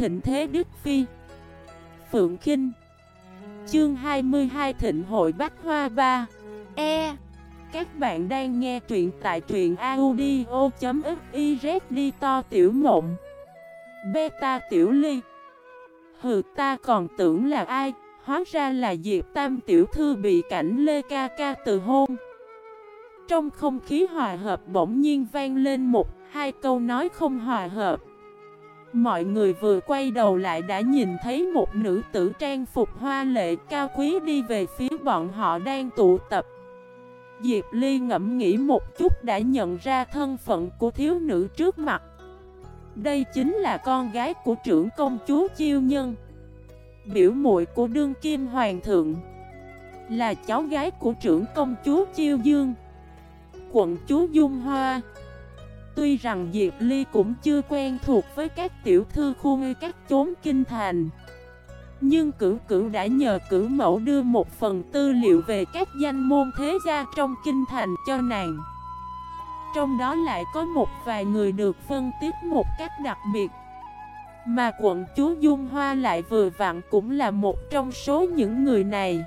thịnh thế Đức Phi. Phượng Kinh. Chương 22 Thịnh hội Bách Hoa 3 E. Các bạn đang nghe truyện tại truyện audio.xyz đi to tiểu mộng. Beta tiểu ly. Hừ, ta còn tưởng là ai? Hóa ra là Diệp Tam tiểu thư bị cảnh Lê Ca Ca từ hôn. Trong không khí hòa hợp bỗng nhiên vang lên một, hai câu nói không hòa hợp. Mọi người vừa quay đầu lại đã nhìn thấy một nữ tử trang phục hoa lệ cao quý đi về phía bọn họ đang tụ tập. Diệp Ly ngẫm nghĩ một chút đã nhận ra thân phận của thiếu nữ trước mặt. Đây chính là con gái của trưởng công chúa Chiêu Nhân. Biểu muội của đương kim hoàng thượng Là cháu gái của trưởng công chúa Chiêu Dương. Quận chúa Dung Hoa Tuy rằng Diệp Ly cũng chưa quen thuộc với các tiểu thư khu ngư các chốn kinh thành. Nhưng cửu cửu đã nhờ cửu mẫu đưa một phần tư liệu về các danh môn thế gia trong kinh thành cho nàng. Trong đó lại có một vài người được phân tích một cách đặc biệt. Mà quận chúa Dung Hoa lại vừa vặn cũng là một trong số những người này.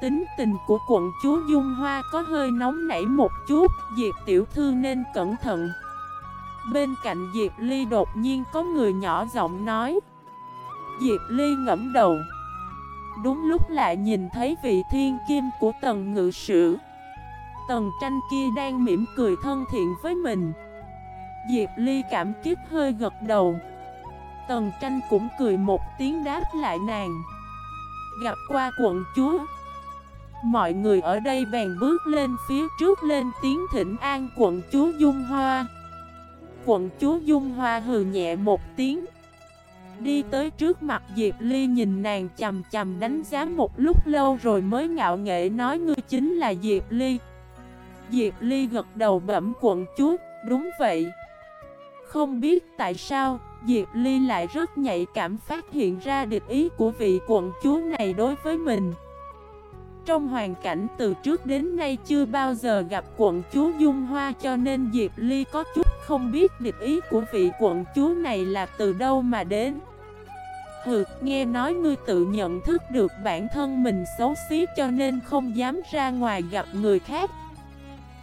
Tính tình của quận chúa Dung Hoa có hơi nóng nảy một chút, Diệp tiểu thư nên cẩn thận. Bên cạnh Diệp Ly đột nhiên có người nhỏ giọng nói. Diệp Ly ngẫm đầu. Đúng lúc lại nhìn thấy vị thiên kim của tần ngự sử. Tần tranh kia đang mỉm cười thân thiện với mình. Diệp Ly cảm kích hơi gật đầu. Tần tranh cũng cười một tiếng đáp lại nàng. Gặp qua quận chúa Mọi người ở đây bèn bước lên phía trước lên tiếng thỉnh an quận chúa Dung Hoa. Quận chúa Dung Hoa hừ nhẹ một tiếng. Đi tới trước mặt Diệp Ly nhìn nàng chầm chầm đánh giá một lúc lâu rồi mới ngạo nghệ nói ngươi chính là Diệp Ly. Diệp Ly gật đầu bẩm quận chúa, đúng vậy. Không biết tại sao Diệp Ly lại rất nhạy cảm phát hiện ra địch ý của vị quận chúa này đối với mình trong hoàn cảnh từ trước đến nay chưa bao giờ gặp quận chúa Dung Hoa cho nên Diệp Ly có chút không biết địch ý của vị quận chúa này là từ đâu mà đến. Hừ, nghe nói ngươi tự nhận thức được bản thân mình xấu xí cho nên không dám ra ngoài gặp người khác.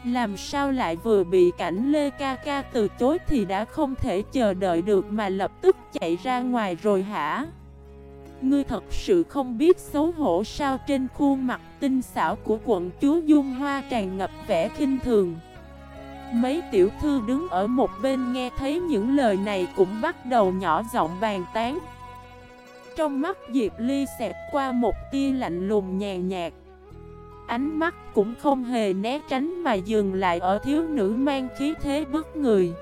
Làm sao lại vừa bị cảnh Lê Ca Ca từ chối thì đã không thể chờ đợi được mà lập tức chạy ra ngoài rồi hả? Ngươi thật sự không biết xấu hổ sao trên khuôn mặt tinh xảo của quận chúa Dung Hoa tràn ngập vẻ khinh thường. Mấy tiểu thư đứng ở một bên nghe thấy những lời này cũng bắt đầu nhỏ giọng bàn tán. Trong mắt Diệp Ly xẹt qua một tia lạnh lùng nhàn nhạt. Ánh mắt cũng không hề né tránh mà dừng lại ở thiếu nữ mang khí thế bức người.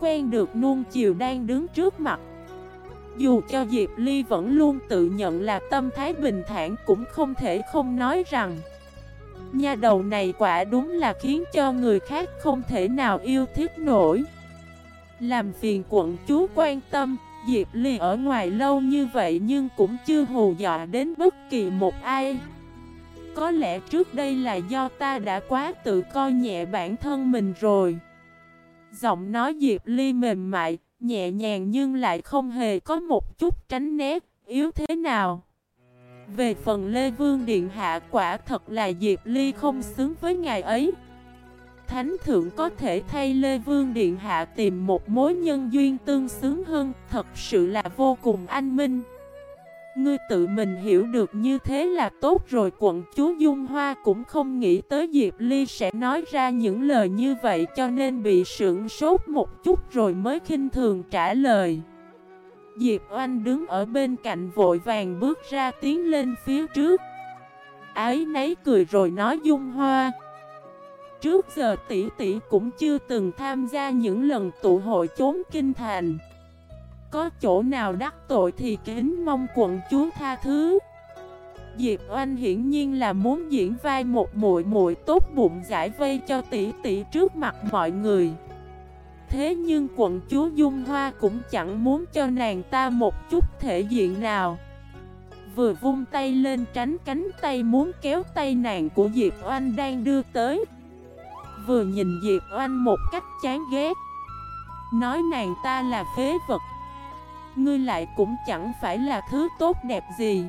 Quen được nuông chiều đang đứng trước mặt dù cho Diệp Ly vẫn luôn tự nhận là tâm thái bình thản cũng không thể không nói rằng Nhà đầu này quả đúng là khiến cho người khác không thể nào yêu thích nổi. Làm phiền quận chúa quan tâm, Diệp Ly ở ngoài lâu như vậy nhưng cũng chưa hù dọa đến bất kỳ một ai. Có lẽ trước đây là do ta đã quá tự coi nhẹ bản thân mình rồi. Giọng nói Diệp Ly mềm mại nhẹ nhàng nhưng lại không hề có một chút tránh né, yếu thế nào. Về phần Lê Vương Điện Hạ quả thật là Diệp Ly không xứng với ngài ấy. Thánh thượng có thể thay Lê Vương Điện Hạ tìm một mối nhân duyên tương xứng hơn, thật sự là vô cùng anh minh. Ngươi tự mình hiểu được như thế là tốt rồi quận chúa Dung Hoa cũng không nghĩ tới Diệp Ly sẽ nói ra những lời như vậy, cho nên bị sưởng sốt một chút rồi mới khinh thường trả lời. Diệp Oanh đứng ở bên cạnh vội vàng bước ra tiến lên phía trước. Ái nấy cười rồi nói Dung Hoa. Trước giờ tỷ tỷ cũng chưa từng tham gia những lần tụ hội chốn kinh thành có chỗ nào đắc tội thì kính mong quận chúa tha thứ. Diệp Oanh hiển nhiên là muốn diễn vai một muội muội tốt bụng giải vây cho tỷ tỷ trước mặt mọi người. Thế nhưng quận chúa Dung Hoa cũng chẳng muốn cho nàng ta một chút thể diện nào. Vừa vung tay lên tránh cánh tay muốn kéo tay nàng của Diệp Oanh đang đưa tới. Vừa nhìn Diệp Oanh một cách chán ghét, Nói nàng ta là phế vật Ngươi lại cũng chẳng phải là thứ tốt đẹp gì.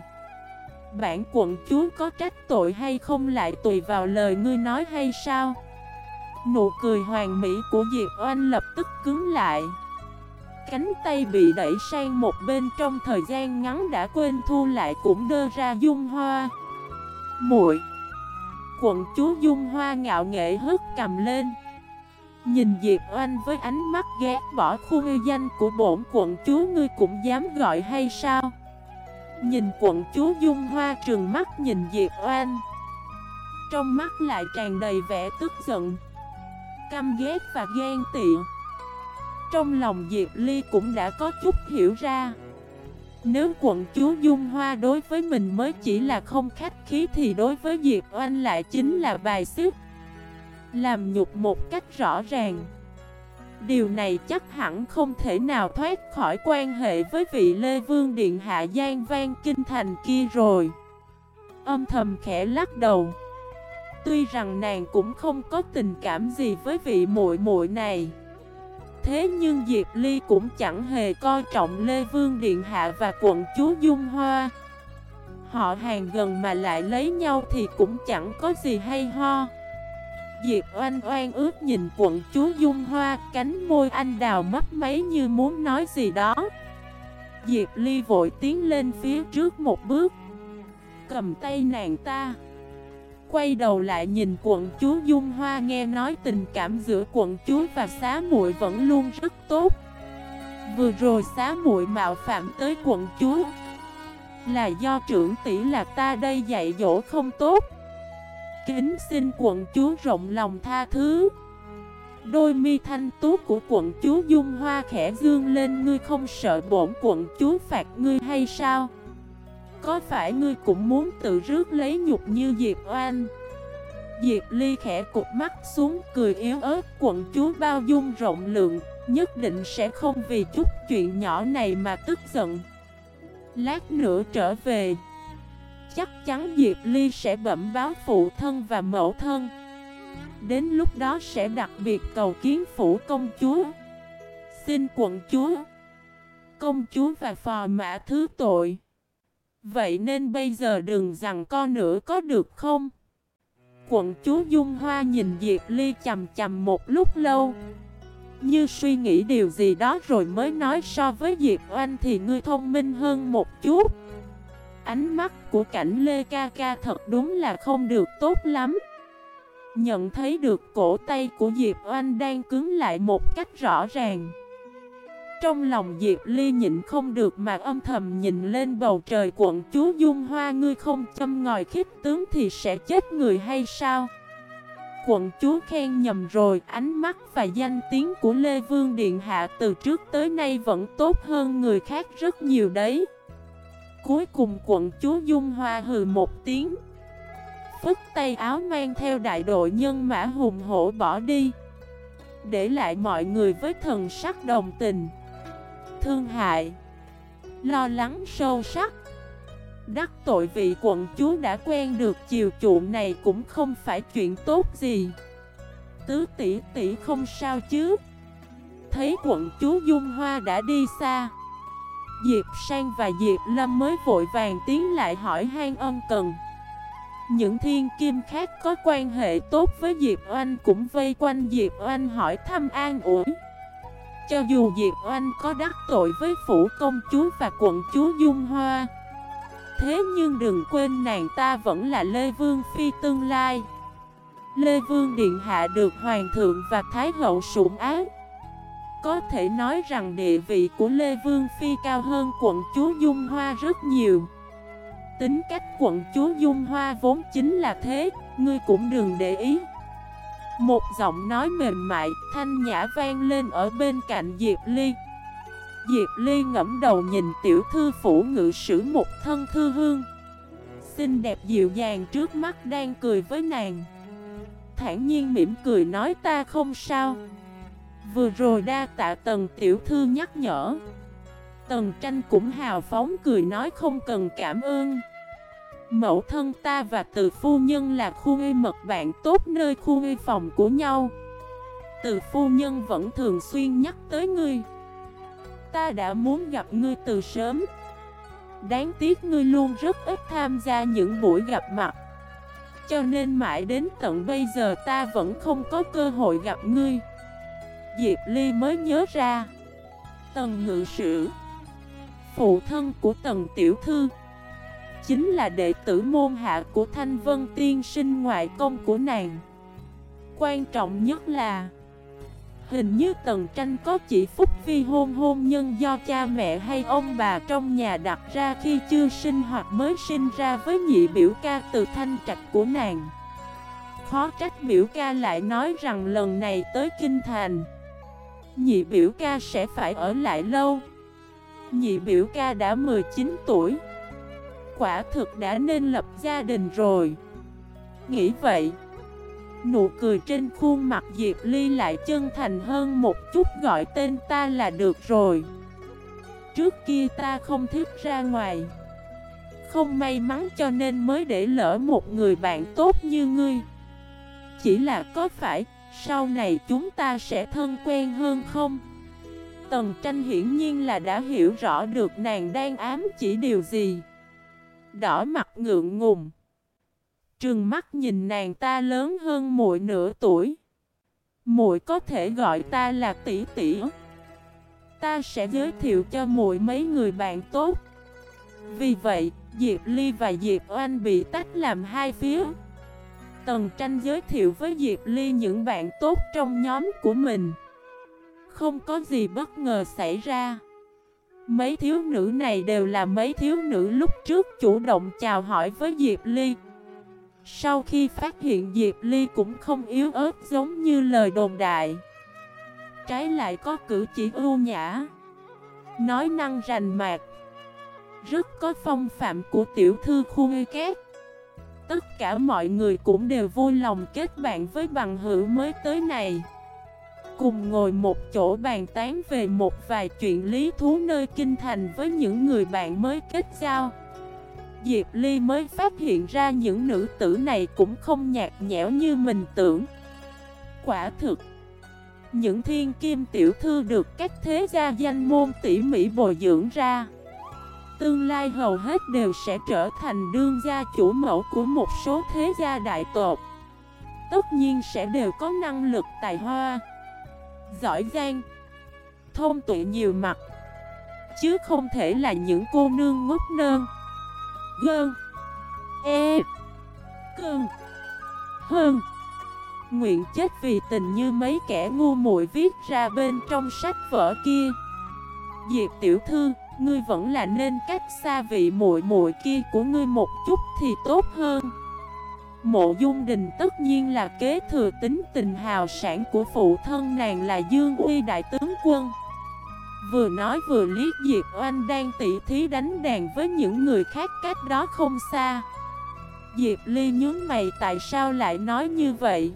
Bản quận chúa có trách tội hay không lại tùy vào lời ngươi nói hay sao? Nụ cười hoàn mỹ của Diệp Oanh lập tức cứng lại. Cánh tay bị đẩy sang một bên trong thời gian ngắn đã quên thu lại cũng đơ ra dung hoa. Muội! Quận chúa dung hoa ngạo nghệ hất cầm lên. Nhìn Diệp Oanh với ánh mắt ghét bỏ khu yêu danh của bổn quận chúa, ngươi cũng dám gọi hay sao? Nhìn quận chúa dung hoa trường mắt nhìn Diệp Oanh. Trong mắt lại tràn đầy vẻ tức giận, Căm ghét và ghen tị. Trong lòng Diệp Ly cũng đã có chút hiểu ra. Nếu quận chúa Dung Hoa đối với mình mới chỉ là không khách khí Thì đối với Diệp Oanh lại chính là bài xếp làm nhục một cách rõ ràng. Điều này chắc hẳn không thể nào thoát khỏi quan hệ với vị Lê Vương Điện Hạ Giang Vang Kinh Thành kia rồi. Âm thầm khẽ lắc đầu. Tuy rằng nàng cũng không có tình cảm gì với vị muội muội này. Thế nhưng Diệp Ly cũng chẳng hề coi trọng Lê Vương Điện Hạ và quận chúa Dung Hoa. Họ hàng gần mà lại lấy nhau thì cũng chẳng có gì hay ho. Diệp oan oan ước nhìn quận chúa Dung Hoa, Cánh môi anh đào mấp máy như muốn nói gì đó Diệp Ly vội tiến lên phía trước một bước Cầm tay nàng ta quay đầu lại nhìn quận chúa Dung Hoa, nghe nói tình cảm giữa quận chúa và xá muội vẫn luôn rất tốt. Vừa rồi xá muội mạo phạm tới quận chúa là do trưởng tỷ là ta đây dạy dỗ không tốt. Kính xin quận chúa rộng lòng tha thứ. Đôi mi thanh tú của quận chúa Dung Hoa khẽ dương lên, ngươi không sợ bổn quận chúa phạt ngươi hay sao? Có phải ngươi cũng muốn tự rước lấy nhục như Diệp Oan Diệp Ly khẽ cục mắt xuống, cười yếu ớt, Quận chúa bao dung rộng lượng, Nhất định sẽ không vì chút chuyện nhỏ này mà tức giận Lát nữa trở về Chắc chắn Diệp Ly sẽ bẩm báo phụ thân và mẫu thân. Đến lúc đó sẽ đặc biệt cầu kiến phủ công chúa. Xin quận chúa, Công chúa và phò mã thứ tội. Vậy nên bây giờ đừng rằng con nữa có được không? Quận chúa Dung Hoa nhìn Diệp Ly chầm chầm một lúc lâu. Như suy nghĩ điều gì đó rồi mới nói so với Diệp Oanh thì ngươi thông minh hơn một chút. Ánh mắt của cảnh Lê Ca Ca thật đúng là không được tốt lắm Nhận thấy được cổ tay của Diệp Oanh đang cứng lại một cách rõ ràng trong lòng Diệp Ly nhịn không được mà âm thầm nhìn lên bầu trời quận chúa Dung Hoa ngươi không châm ngòi khiếp tướng thì sẽ chết người hay sao? Quận chúa khen nhầm rồi, ánh mắt và danh tiếng của Lê Vương Điện Hạ từ trước tới nay vẫn tốt hơn người khác rất nhiều đấy. Cuối cùng quận chúa Dung Hoa hừ một tiếng. Phức tay áo mang theo đại đội nhân mã hùng hổ bỏ đi. Để lại mọi người với thần sắc đồng tình. Thương hại. Lo lắng sâu sắc. Đắc tội vị quận chúa đã quen được chiều chuộng này cũng không phải chuyện tốt gì. Tứ tỷ tỷ không sao chứ. Thấy quận chúa Dung Hoa đã đi xa Diệp Sang và Diệp Lâm mới vội vàng tiến lại hỏi han ân cần. Những thiên kim khác có quan hệ tốt với Diệp Oanh cũng vây quanh Diệp Oanh hỏi thăm an ủi. Cho dù Diệp Oanh có đắc tội với phủ công chúa và quận chúa Dung Hoa, Thế nhưng đừng quên nàng ta vẫn là Lê Vương Phi tương lai. Lê Vương Điện Hạ được Hoàng thượng và Thái hậu sủng ác có thể nói rằng địa vị của Lê Vương Phi cao hơn quận chúa Dung Hoa rất nhiều. Tính cách quận chúa Dung Hoa vốn chính là thế Ngươi cũng đừng để ý. Một giọng nói mềm mại, thanh nhã vang lên ở bên cạnh Diệp Ly. Diệp Ly ngẫm đầu nhìn tiểu thư phủ ngự sử một thân thư hương. Xinh đẹp dịu dàng trước mắt đang cười với nàng. Thản nhiên mỉm cười nói ta không sao. Vừa rồi đa tạ tần tiểu thư nhắc nhở. Tần tranh cũng hào phóng cười nói không cần cảm ơn. Mẫu thân ta và từ phu nhân là khu y mật bạn tốt nơi khu y phòng của nhau. Từ phu nhân vẫn thường xuyên nhắc tới ngươi. Ta đã muốn gặp ngươi từ sớm. Đáng tiếc ngươi luôn rất ít tham gia những buổi gặp mặt. Cho nên mãi đến tận bây giờ ta vẫn không có cơ hội gặp ngươi. Diệp Ly mới nhớ ra. Tần ngự sử Phụ thân của tần tiểu thư Chính là đệ tử môn hạ của Thanh Vân Tiên sinh ngoại công của nàng. Quan trọng nhất là Hình như Tần Tranh có chỉ phúc vi hôn hôn nhân do cha mẹ hay ông bà trong nhà đặt ra khi chưa sinh hoặc mới sinh ra với nhị biểu ca từ thanh trạch của nàng. Khó trách biểu ca lại nói rằng lần này tới Kinh Thành, nhị biểu ca sẽ phải ở lại lâu. Nhị biểu ca đã 19 tuổi, quả thực đã nên lập gia đình rồi. Nghĩ vậy. Nụ cười trên khuôn mặt Diệp Ly lại chân thành hơn một chút gọi tên ta là được rồi Trước kia ta không thích ra ngoài Không may mắn cho nên mới để lỡ một người bạn tốt như ngươi Chỉ là có phải sau này chúng ta sẽ thân quen hơn không? Tần tranh hiển nhiên là đã hiểu rõ được nàng đang ám chỉ điều gì Đỏ mặt ngượng ngùng Trừng mắt nhìn nàng ta lớn hơn muội nửa tuổi. Muội có thể gọi ta là tỷ tỷ. Ta sẽ giới thiệu cho muội mấy người bạn tốt. Vì vậy, Diệp Ly và Diệp Oanh bị tách làm hai phía. Tần tranh giới thiệu với Diệp Ly những bạn tốt trong nhóm của mình. Không có gì bất ngờ xảy ra. Mấy thiếu nữ này đều là mấy thiếu nữ lúc trước chủ động chào hỏi với Diệp Ly. Sau khi phát hiện Diệp Ly cũng không yếu ớt giống như lời đồn đại Trái lại có cử chỉ ưu nhã, Nói năng rành mạc, Rất có phong phạm của tiểu thư khu ngư két Tất cả mọi người cũng đều vui lòng kết bạn với bằng hữu mới tới này. Cùng ngồi một chỗ bàn tán về một vài chuyện lý thú nơi kinh thành với những người bạn mới kết giao. Diệp Ly mới phát hiện ra những nữ tử này cũng không nhạt nhẽo như mình tưởng. Quả thực, Những thiên kim tiểu thư được các thế gia danh môn tỉ mỉ bồi dưỡng ra. Tương lai hầu hết đều sẽ trở thành đương gia chủ mẫu của một số thế gia đại tộc. Tất nhiên sẽ đều có năng lực tài hoa. Giỏi giang. Thông tuệ nhiều mặt. Chứ không thể là những cô nương ngốc nơn. Gơn. E. Cơn. Hơn. Nguyện chết vì tình như mấy kẻ ngu muội viết ra bên trong sách vở kia. Diệp tiểu thư Ngươi vẫn là nên cách xa vị muội muội kia của ngươi một chút thì tốt hơn. Mộ dung đình tất nhiên là kế thừa tính tình hào sản của phụ thân nàng là Dương Uy Đại tướng quân. Vừa nói vừa liếc Diệp Oanh đang tỉ thí đánh đàn với những người khác cách đó không xa. Diệp Ly nhướng mày tại sao lại nói như vậy?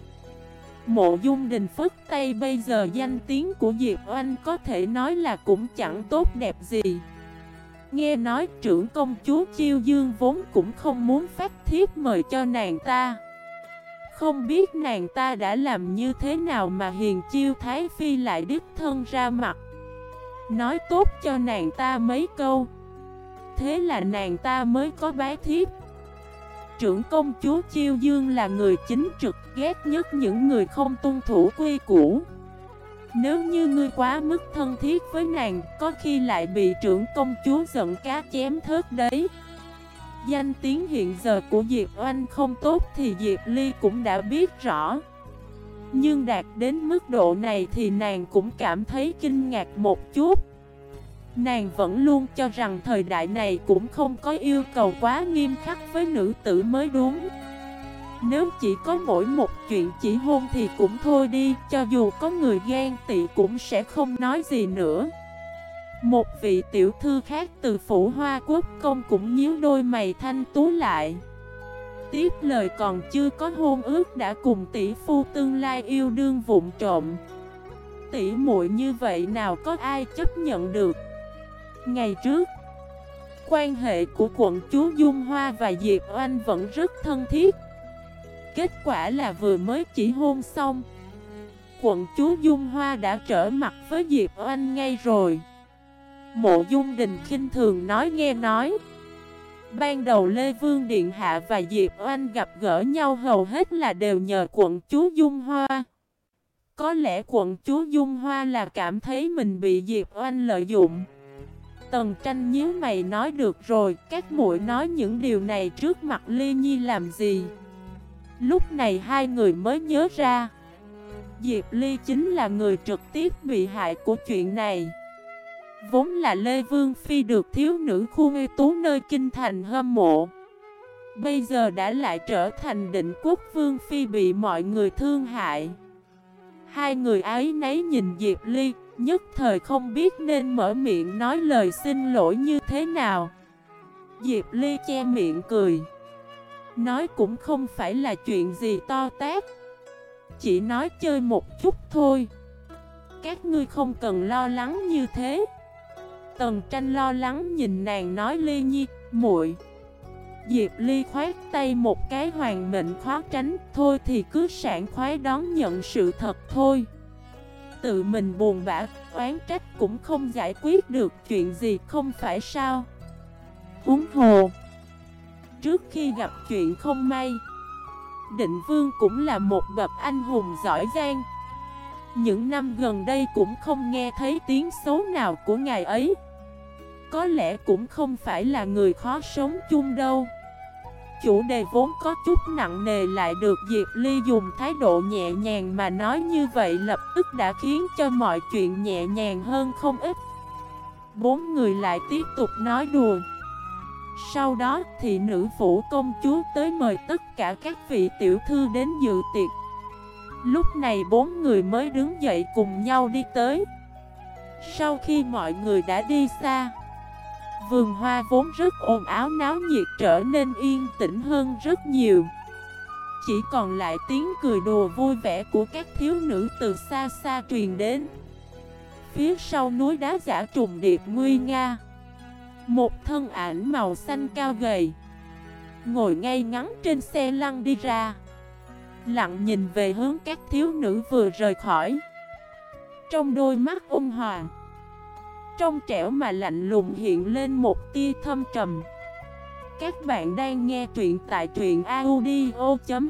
Mộ dung đình Phất tay bây giờ danh tiếng của Diệp Oanh có thể nói là cũng chẳng tốt đẹp gì. Nghe nói trưởng công chúa Chiêu Dương vốn cũng không muốn phát thiếp mời cho nàng ta. Không biết nàng ta đã làm như thế nào mà Hiền Chiêu Thái Phi lại đích thân ra mặt. Nói tốt cho nàng ta mấy câu. Thế là nàng ta mới có bái thiếp. Trưởng công chúa Chiêu Dương là người chính trực, ghét nhất những người không tuân thủ quy củ. Nếu như ngươi quá mức thân thiết với nàng, Có khi lại bị trưởng công chúa giận cá chém thớt đấy. Danh tiếng hiện giờ của Diệp Oanh không tốt thì Diệp Ly cũng đã biết rõ. Nhưng đạt đến mức độ này thì nàng cũng cảm thấy kinh ngạc một chút. Nàng vẫn luôn cho rằng thời đại này cũng không có yêu cầu quá nghiêm khắc với nữ tử mới đúng. Nếu chỉ có mỗi một chuyện chỉ hôn thì cũng thôi đi, Cho dù có người ghen tị cũng sẽ không nói gì nữa. Một vị tiểu thư khác từ phủ hoa quốc công cũng nhíu đôi mày thanh tú lại. Tiếp lời còn chưa có hôn ước đã cùng tỷ phu tương lai yêu đương vụn trộm. Tỷ muội như vậy nào có ai chấp nhận được? Ngày trước, Quan hệ của quận chúa Dung Hoa và Diệp Oanh vẫn rất thân thiết. Kết quả là vừa mới chỉ hôn xong, Quận chúa Dung Hoa đã trở mặt với Diệp Oanh ngay rồi. Mộ Dung Đình khinh thường nói nghe nói. Ban đầu Lê Vương Điện Hạ và Diệp Oanh gặp gỡ nhau hầu hết là đều nhờ quận chúa Dung Hoa. Có lẽ quận chúa Dung Hoa là cảm thấy mình bị Diệp Oanh lợi dụng. Tần tranh nhíu mày nói được rồi, Các muội nói những điều này trước mặt Ly Nhi làm gì? Lúc này hai người mới nhớ ra. Diệp Ly chính là người trực tiếp bị hại của chuyện này. Vốn là Lê Vương Phi được thiếu nữ khu ngư tú nơi kinh thành hâm mộ. Bây giờ đã lại trở thành định quốc Vương Phi bị mọi người thương hại. Hai người ấy nấy nhìn Diệp Ly Nhất thời không biết nên mở miệng nói lời xin lỗi như thế nào. Diệp Ly che miệng cười. Nói cũng không phải là chuyện gì to tát. Chỉ nói chơi một chút thôi. Các ngươi không cần lo lắng như thế. Tần tranh lo lắng nhìn nàng nói Ly Nhi, muội. Diệp Ly khoát tay một cái hoàng mệnh khó tránh Thôi thì cứ sảng khoái đón nhận sự thật thôi. Tự mình buồn bã, oán trách cũng không giải quyết được chuyện gì không phải sao? Uống hồ Trước khi gặp chuyện không may Định Vương cũng là một bậc anh hùng giỏi giang. Những năm gần đây cũng không nghe thấy tiếng xấu nào của ngài ấy. Có lẽ cũng không phải là người khó sống chung đâu. Chủ đề vốn có chút nặng nề lại được Diệp Ly dùng thái độ nhẹ nhàng mà nói như vậy lập tức đã khiến cho mọi chuyện nhẹ nhàng hơn không ít. Bốn người lại tiếp tục nói đùa. Sau đó thì nữ phủ công chúa tới mời tất cả các vị tiểu thư đến dự tiệc. Lúc này bốn người mới đứng dậy cùng nhau đi tới. Sau khi mọi người đã đi xa Vườn hoa vốn rất ồn áo náo nhiệt trở nên yên tĩnh hơn rất nhiều. Chỉ còn lại tiếng cười đùa vui vẻ của các thiếu nữ từ xa xa truyền đến. Phía sau núi đá giả trùng điệp nguy nga. Một thân ảnh màu xanh cao gầy, Ngồi ngay ngắn trên xe lăn đi ra. Lặng nhìn về hướng các thiếu nữ vừa rời khỏi. Trong đôi mắt ôn hoàng trong trẻo mà lạnh lùng hiện lên một tia thâm trầm. Các bạn đang nghe truyện tại truyện audio.fif